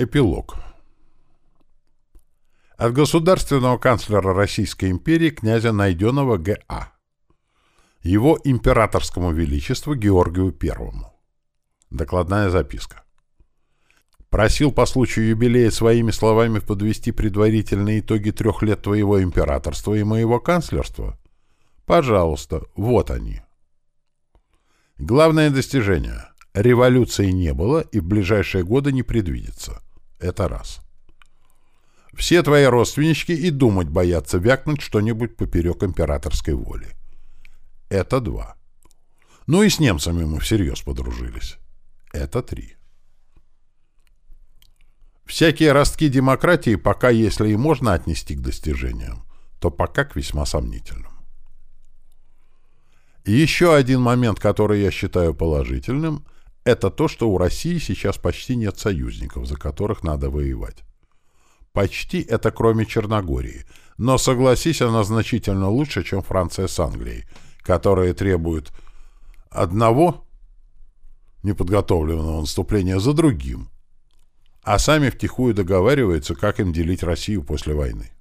Эпилог. От государственного канцлера Российской империи князя Найденова Г.А. Его императорскому величеству Георгию Первому. Докладная записка. Просил по случаю юбилея своими словами подвести предварительные итоги трех лет твоего императорства и моего канцлерства? Пожалуйста, вот они. Главное достижение. Революции не было и в ближайшие годы не предвидится. Это раз. Все твои родственнички и думать боятся вякнуть что-нибудь поперек императорской воли. Это два. Ну и с немцами мы всерьез подружились. Это три. Всякие ростки демократии пока, если и можно отнести к достижениям, то пока к весьма сомнительным. И еще один момент, который я считаю положительным – это то, что у России сейчас почти нет союзников, за которых надо воевать. Почти это кроме Черногории. Но, согласись, она значительно лучше, чем Франция с Англией, которые требуют одного неподготовленного наступления за другим, а сами втихую договариваются, как им делить Россию после войны.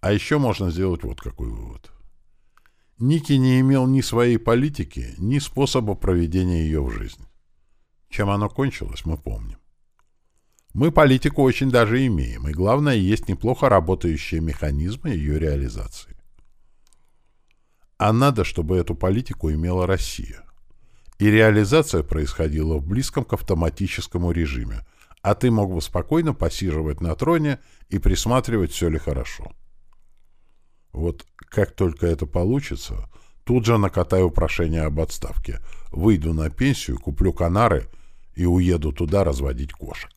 А еще можно сделать вот какой вывод. Ники не имел ни своей политики, ни способа проведения ее в жизнь. Чем оно кончилось, мы помним. Мы политику очень даже имеем, и главное, есть неплохо работающие механизмы ее реализации. А надо, чтобы эту политику имела Россия. И реализация происходила в близком к автоматическому режиме, а ты мог бы спокойно посиживать на троне и присматривать, все ли хорошо. Вот как только это получится, тут же накатаю прошение об отставке. Выйду на пенсию, куплю канары и уеду туда разводить кошек.